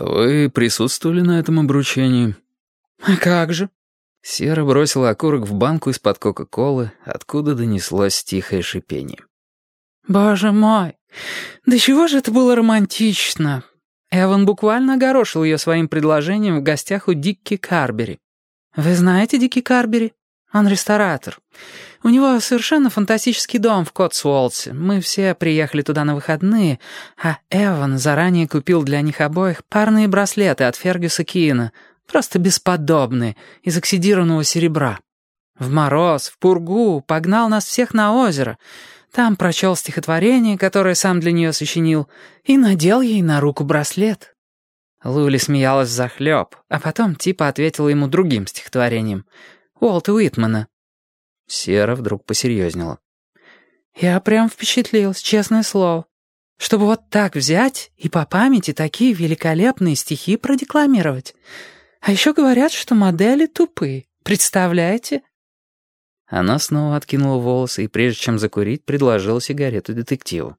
«Вы присутствовали на этом обручении?» «А как же?» Сера бросила окурок в банку из-под Кока-Колы, откуда донеслось тихое шипение. «Боже мой! Да чего же это было романтично!» Эван буквально огорошил ее своим предложением в гостях у Дикки Карбери. «Вы знаете Дикки Карбери? Он ресторатор. У него совершенно фантастический дом в Котсуолтсе. Мы все приехали туда на выходные, а Эван заранее купил для них обоих парные браслеты от Фергюса Киина, просто бесподобные, из оксидированного серебра. В мороз, в пургу погнал нас всех на озеро. Там прочел стихотворение, которое сам для нее сочинил, и надел ей на руку браслет. Лули смеялась захлеб, а потом типа ответила ему другим стихотворением. Уолта Уитмана. Сера вдруг посерьезнела. «Я прям впечатлилась, честное слово. Чтобы вот так взять и по памяти такие великолепные стихи продекламировать. А еще говорят, что модели тупые. Представляете?» Она снова откинула волосы и, прежде чем закурить, предложила сигарету детективу.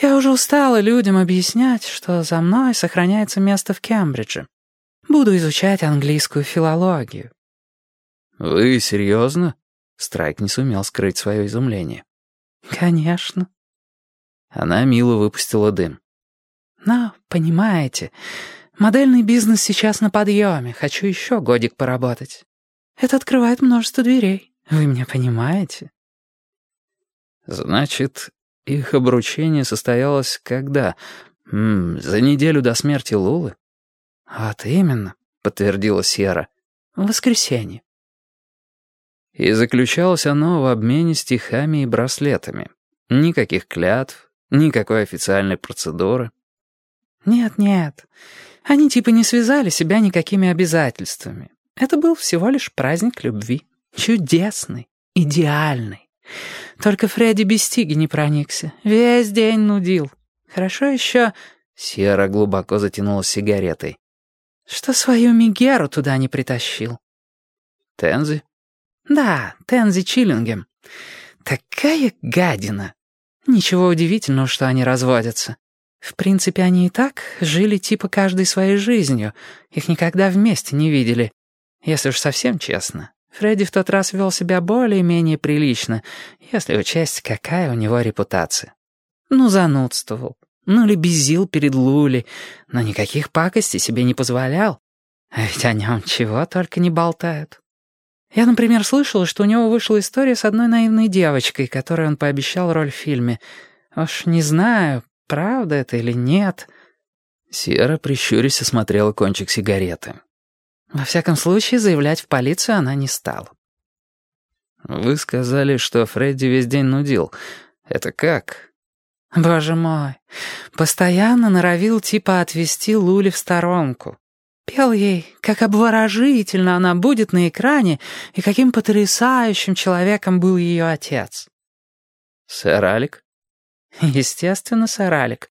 «Я уже устала людям объяснять, что за мной сохраняется место в Кембридже. Буду изучать английскую филологию». «Вы серьезно?» Страйк не сумел скрыть свое изумление. «Конечно». Она мило выпустила дым. «Но, понимаете, модельный бизнес сейчас на подъеме. Хочу еще годик поработать. Это открывает множество дверей. Вы меня понимаете?» «Значит, их обручение состоялось когда? М -м, за неделю до смерти Лулы?» «Вот именно», — подтвердила Сьерра. «В воскресенье». И заключалось оно в обмене стихами и браслетами. Никаких клятв, никакой официальной процедуры. «Нет-нет, они типа не связали себя никакими обязательствами. Это был всего лишь праздник любви. Чудесный, идеальный. Только Фредди без стиги не проникся. Весь день нудил. Хорошо еще...» Сера глубоко затянулась сигаретой. «Что свою Мигеру туда не притащил?» «Тензи?» «Да, Тензи Чиллингем. Такая гадина. Ничего удивительного, что они разводятся. В принципе, они и так жили типа каждой своей жизнью. Их никогда вместе не видели. Если уж совсем честно, Фредди в тот раз вел себя более-менее прилично, если учесть, какая у него репутация. Ну, занудствовал, ну, лебезил перед Лули, но никаких пакостей себе не позволял. А ведь о нем чего только не болтают. Я, например, слышала, что у него вышла история с одной наивной девочкой, которой он пообещал роль в фильме. Уж не знаю, правда это или нет. Сера, прищурясь, осмотрела кончик сигареты. Во всяком случае, заявлять в полицию она не стала. «Вы сказали, что Фредди весь день нудил. Это как?» «Боже мой, постоянно норовил типа отвести Лули в сторонку. Пел ей, как обворожительно она будет на экране и каким потрясающим человеком был ее отец». «Сэр Алик?» «Естественно, сэр Алик».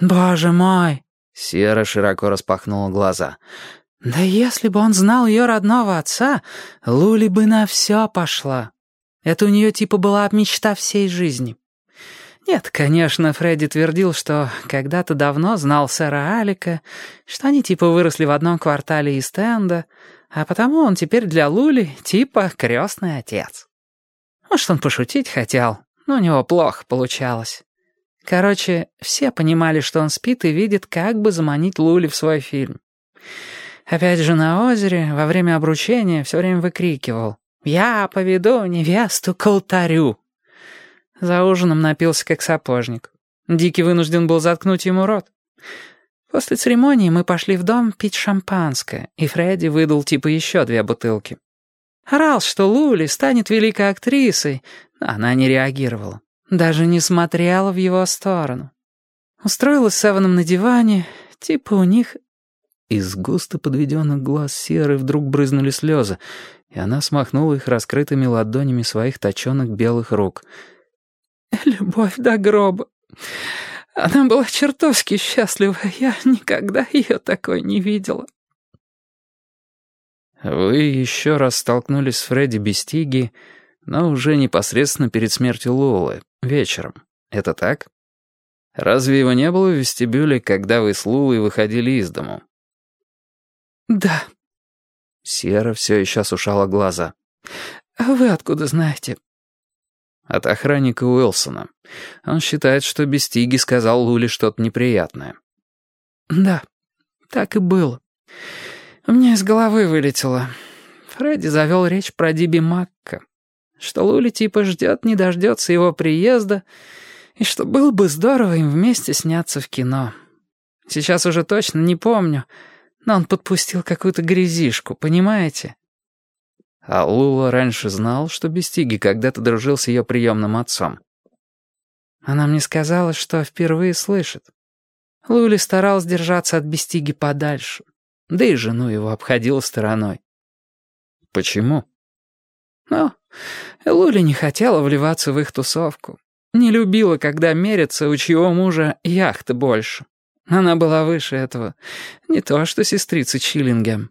«Боже мой!» Сера широко распахнула глаза. Да если бы он знал ее родного отца, Лули бы на все пошла. Это у нее типа была мечта всей жизни. Нет, конечно, Фредди твердил, что когда-то давно знал сэра Алика, что они типа выросли в одном квартале из Тенда, а потому он теперь для Лули типа крестный отец. Может, он пошутить хотел, но у него плохо получалось. Короче, все понимали, что он спит и видит, как бы заманить Лули в свой фильм. Опять же на озере, во время обручения, все время выкрикивал «Я поведу невесту к алтарю». За ужином напился как сапожник. Дикий вынужден был заткнуть ему рот. После церемонии мы пошли в дом пить шампанское, и Фредди выдал типа еще две бутылки. Орал, что Лули станет великой актрисой, но она не реагировала. Даже не смотрела в его сторону. Устроилась с Эваном на диване, типа у них из густо подведенных глаз Серы вдруг брызнули слезы, и она смахнула их раскрытыми ладонями своих точенных белых рук. «Любовь до гроба. Она была чертовски счастлива. Я никогда ее такой не видела». «Вы еще раз столкнулись с Фредди Бестиги, но уже непосредственно перед смертью Лолы, вечером. Это так?» Разве его не было в вестибюле, когда вы с Лулой выходили из дому? Да. Сера все еще осушала глаза. А вы откуда знаете? От охранника Уилсона. Он считает, что Бестиги сказал Луле что-то неприятное. Да, так и было. У меня из головы вылетело. Фредди завел речь про Диби Макка. Что Лули типа ждет, не дождется его приезда, и что было бы здорово им вместе сняться в кино. Сейчас уже точно не помню, но он подпустил какую-то грязишку, понимаете? А Лула раньше знал, что Бестиги когда-то дружил с ее приемным отцом. Она мне сказала, что впервые слышит. Лули старалась держаться от Бестиги подальше, да и жену его обходила стороной. Почему? Ну, Лули не хотела вливаться в их тусовку. Не любила, когда мерятся, у чьего мужа яхта больше. Она была выше этого. Не то что сестрица Чиллингем.